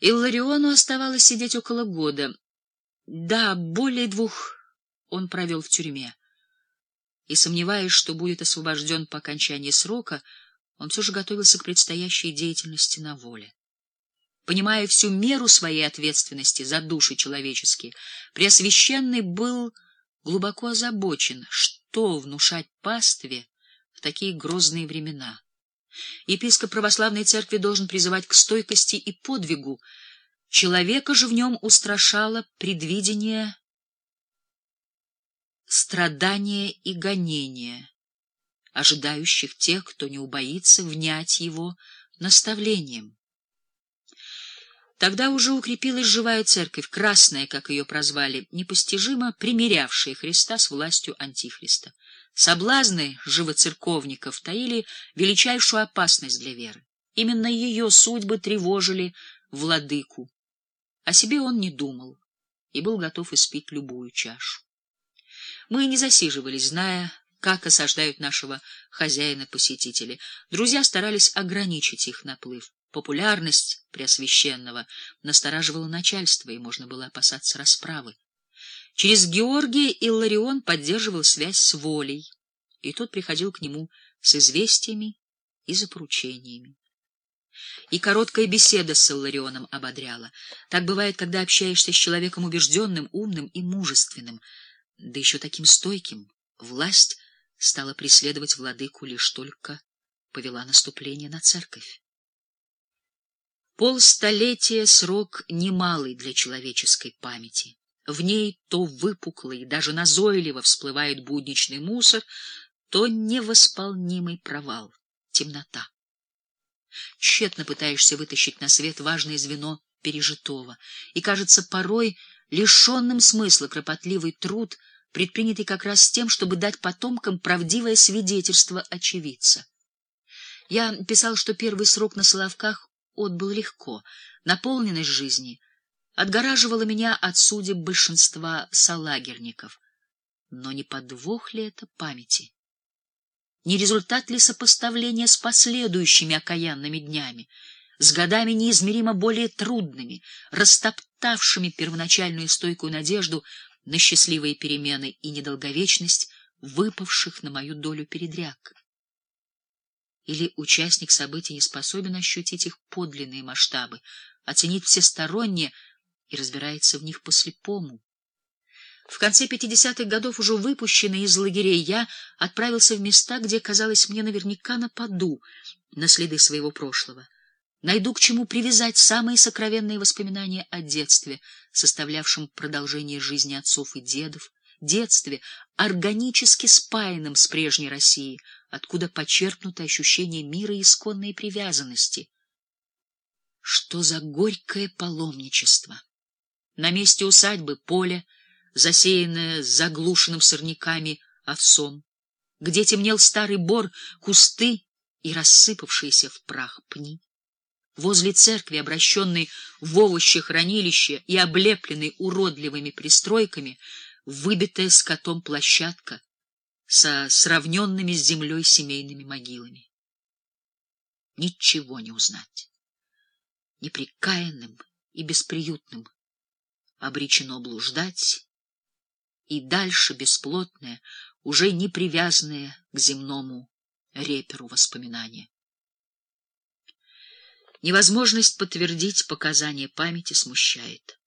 Иллариону оставалось сидеть около года. Да, более двух он провел в тюрьме. И, сомневаясь, что будет освобожден по окончании срока, он все же готовился к предстоящей деятельности на воле. Понимая всю меру своей ответственности за души человеческие, Преосвященный был глубоко озабочен, что внушать пастве в такие грозные времена. Епископ православной церкви должен призывать к стойкости и подвигу. Человека же в нем устрашало предвидение страдания и гонения, ожидающих тех, кто не убоится внять его наставлением. Тогда уже укрепилась живая церковь, красная, как ее прозвали, непостижимо примирявшая Христа с властью Антихриста. Соблазны живоцерковников таили величайшую опасность для веры. Именно ее судьбы тревожили владыку. О себе он не думал и был готов испить любую чашу. Мы не засиживались, зная, как осаждают нашего хозяина посетители. Друзья старались ограничить их наплыв. Популярность Преосвященного настораживала начальство, и можно было опасаться расправы. Через Георгия Илларион поддерживал связь с волей, и тот приходил к нему с известиями и за поручениями. И короткая беседа с Илларионом ободряла. Так бывает, когда общаешься с человеком убежденным, умным и мужественным, да еще таким стойким. Власть стала преследовать владыку лишь только повела наступление на церковь. Полстолетия — срок немалый для человеческой памяти. В ней то выпуклый, даже назойливо всплывает будничный мусор, то невосполнимый провал, темнота. Тщетно пытаешься вытащить на свет важное звено пережитого, и, кажется, порой лишенным смысла кропотливый труд, предпринятый как раз с тем, чтобы дать потомкам правдивое свидетельство очевидца. Я писал, что первый срок на Соловках отбыл легко. Наполненность жизни отгораживала меня от судеб большинства салагерников. Но не подвох ли это памяти? Не результат ли сопоставления с последующими окаянными днями, с годами неизмеримо более трудными, растоптавшими первоначальную стойкую надежду на счастливые перемены и недолговечность выпавших на мою долю передряг? или участник событий не способен ощутить их подлинные масштабы, оценить всесторонне и разбирается в них по-слепому. В конце 50-х годов, уже выпущенный из лагерей, я отправился в места, где, казалось мне, наверняка нападу на следы своего прошлого. Найду к чему привязать самые сокровенные воспоминания о детстве, составлявшем продолжение жизни отцов и дедов, детстве, органически спаянном с прежней Россией, откуда почерпнуто ощущение мира и исконной привязанности. Что за горькое паломничество! На месте усадьбы поле, засеянное заглушенным сорняками овсом, где темнел старый бор, кусты и рассыпавшиеся в прах пни. Возле церкви, обращенной в овощехранилище и облепленной уродливыми пристройками, выбитая скотом площадка, со сравненными с землей семейными могилами. Ничего не узнать. Неприкаянным и бесприютным обречено блуждать, и дальше бесплотное, уже не привязанное к земному реперу воспоминания. Невозможность подтвердить показания памяти смущает.